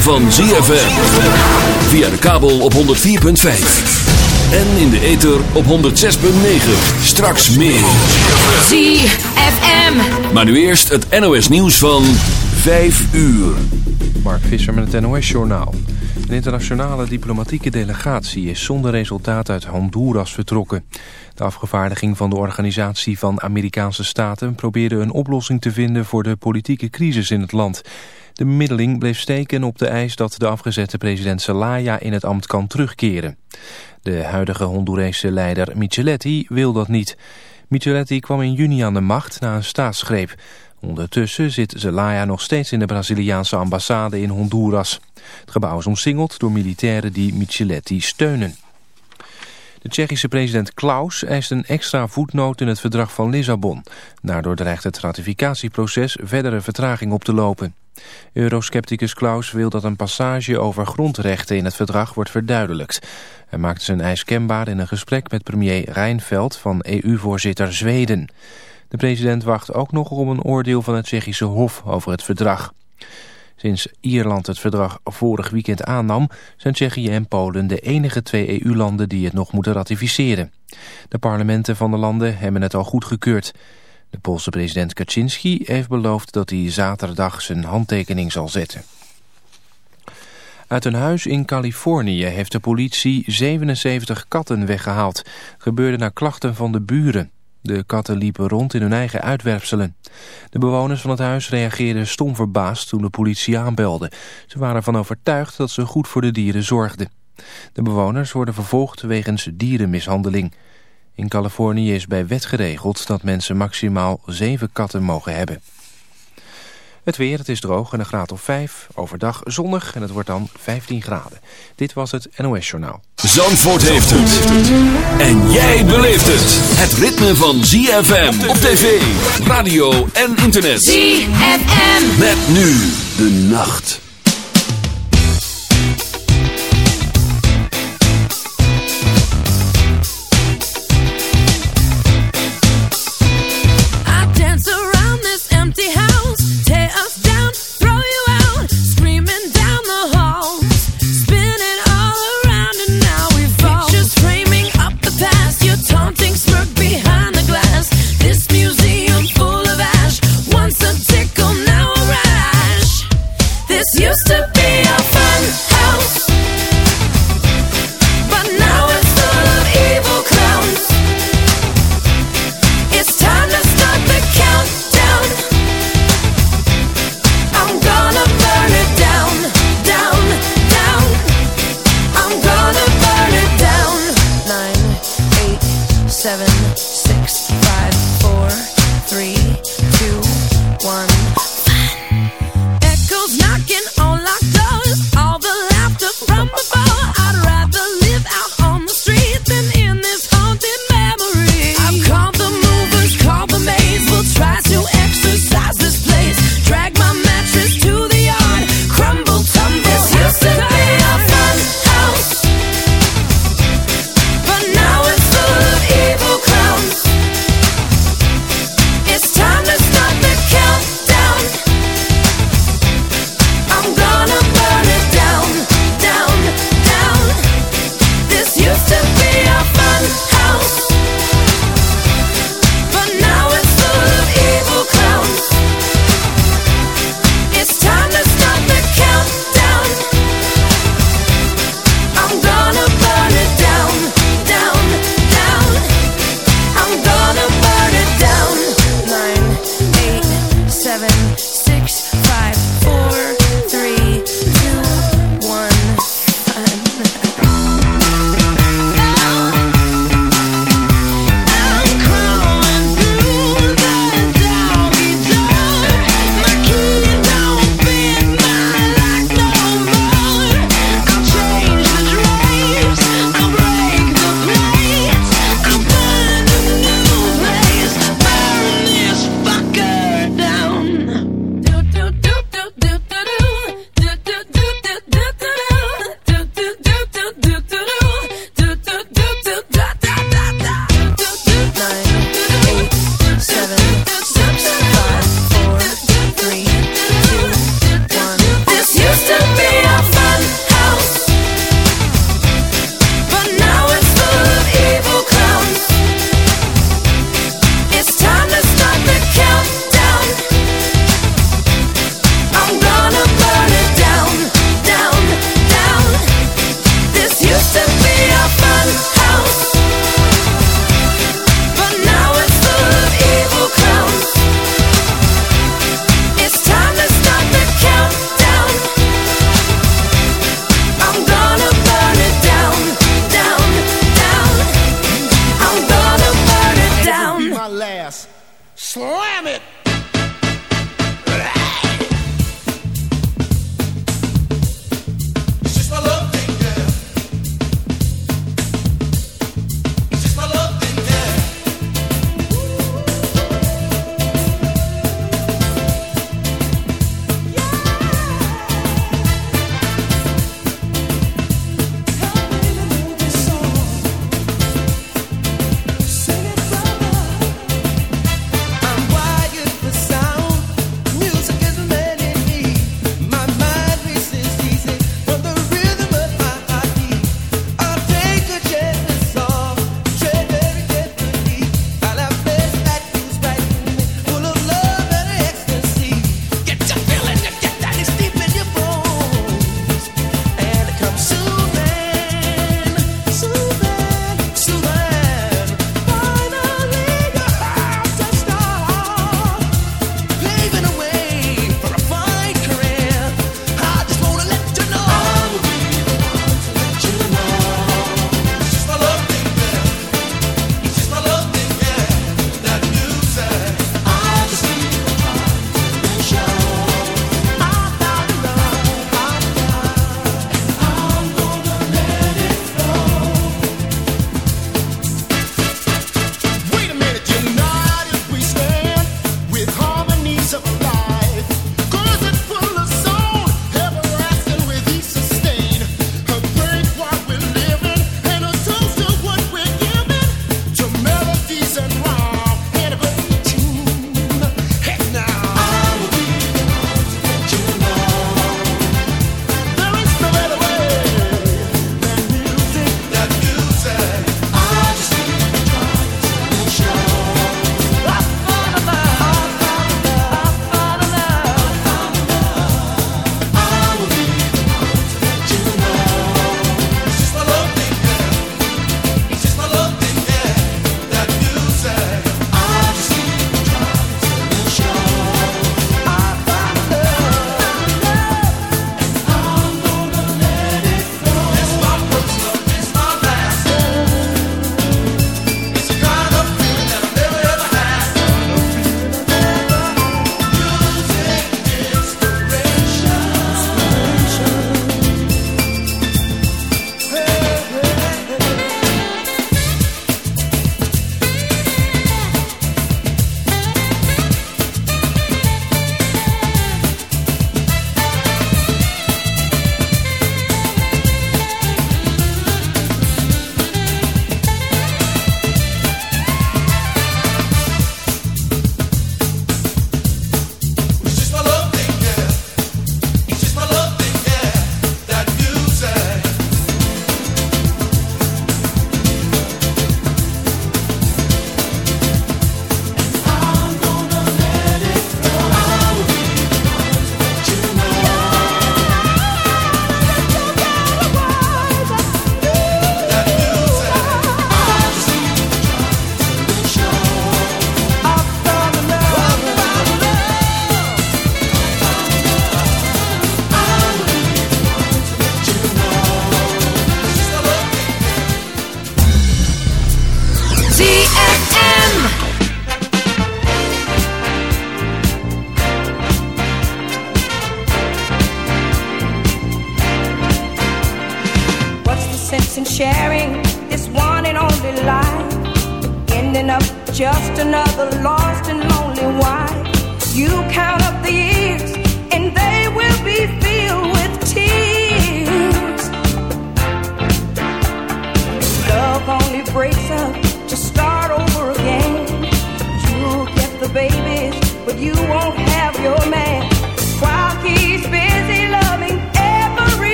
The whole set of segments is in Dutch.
van ZFM. Via de kabel op 104.5. En in de ether op 106.9. Straks meer. ZFM. Maar nu eerst het NOS nieuws van 5 uur. Mark Visser met het NOS Journaal. Een internationale diplomatieke delegatie is zonder resultaat uit Honduras vertrokken. De afgevaardiging van de Organisatie van Amerikaanse Staten probeerde een oplossing te vinden voor de politieke crisis in het land. De bemiddeling bleef steken op de eis dat de afgezette president Zelaya in het ambt kan terugkeren. De huidige Hondurese leider Micheletti wil dat niet. Micheletti kwam in juni aan de macht na een staatsgreep. Ondertussen zit Zelaya nog steeds in de Braziliaanse ambassade in Honduras. Het gebouw is omsingeld door militairen die Micheletti steunen. De Tsjechische president Klaus eist een extra voetnoot in het verdrag van Lissabon. Daardoor dreigt het ratificatieproces verdere vertraging op te lopen. Euroscepticus Klaus wil dat een passage over grondrechten in het verdrag wordt verduidelijkt. Hij maakte zijn eis kenbaar in een gesprek met premier Reinfeldt van EU-voorzitter Zweden. De president wacht ook nog op een oordeel van het Tsjechische Hof over het verdrag. Sinds Ierland het verdrag vorig weekend aannam... zijn Tsjechië en Polen de enige twee EU-landen die het nog moeten ratificeren. De parlementen van de landen hebben het al goedgekeurd. De Poolse president Kaczynski heeft beloofd dat hij zaterdag zijn handtekening zal zetten. Uit een huis in Californië heeft de politie 77 katten weggehaald. gebeurde naar klachten van de buren. De katten liepen rond in hun eigen uitwerpselen. De bewoners van het huis reageerden stom verbaasd toen de politie aanbelde. Ze waren ervan overtuigd dat ze goed voor de dieren zorgden. De bewoners worden vervolgd wegens dierenmishandeling. In Californië is bij wet geregeld dat mensen maximaal zeven katten mogen hebben. Het weer, het is droog en een graad of 5. Overdag zonnig en het wordt dan 15 graden. Dit was het NOS Journaal. Zandvoort heeft het. En jij beleeft het. Het ritme van ZFM op tv, radio en internet. ZFM. Met nu de nacht. used to be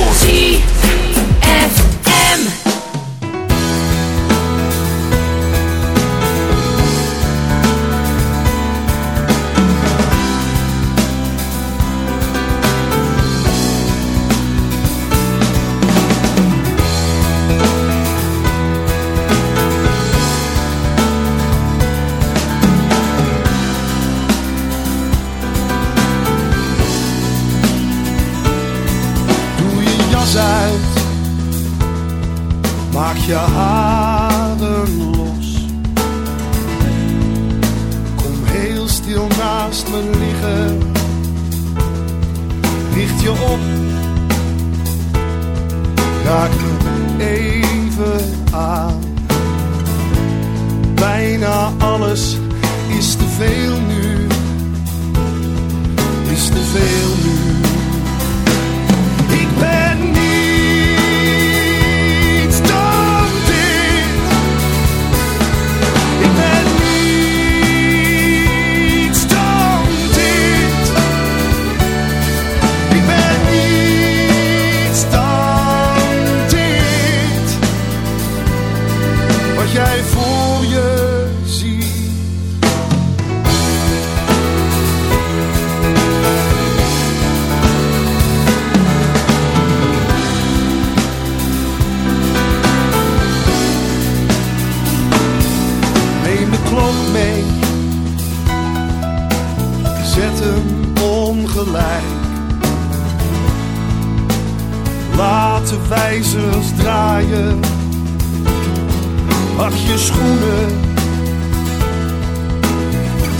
Zandvoort. Wil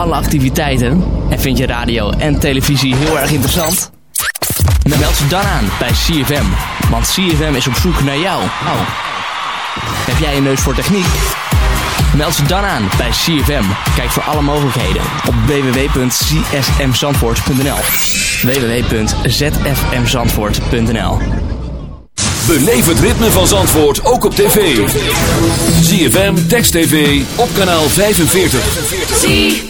Alle activiteiten? En vind je radio en televisie heel erg interessant? Meld ze dan aan bij CFM. Want CFM is op zoek naar jou. Oh. Heb jij een neus voor techniek? Meld ze dan aan bij CFM. Kijk voor alle mogelijkheden op www.csmzandvoort.nl www.zfmzandvoort.nl Beleef het ritme van Zandvoort ook op tv. ZFM, Text TV, op kanaal 45.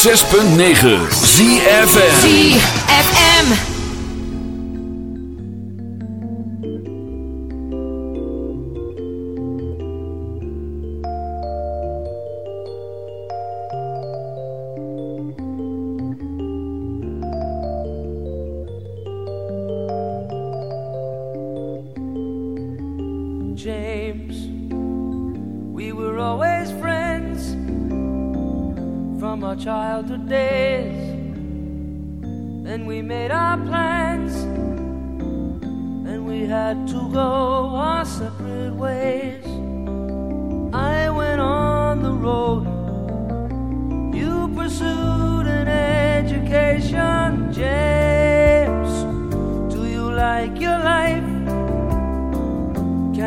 106.9 ZFM ZFM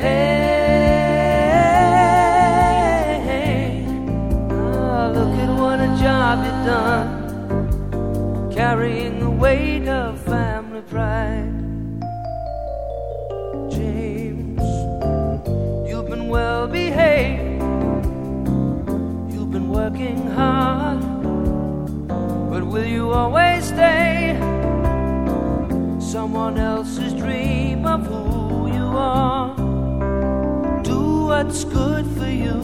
Hey, look at what a job you've done, carrying the weight of family pride. James, you've been well behaved, you've been working hard, but will you always stay? Someone else's dream of who you are what's good for you.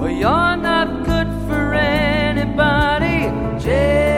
But you're not good for anybody. Just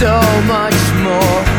So much more.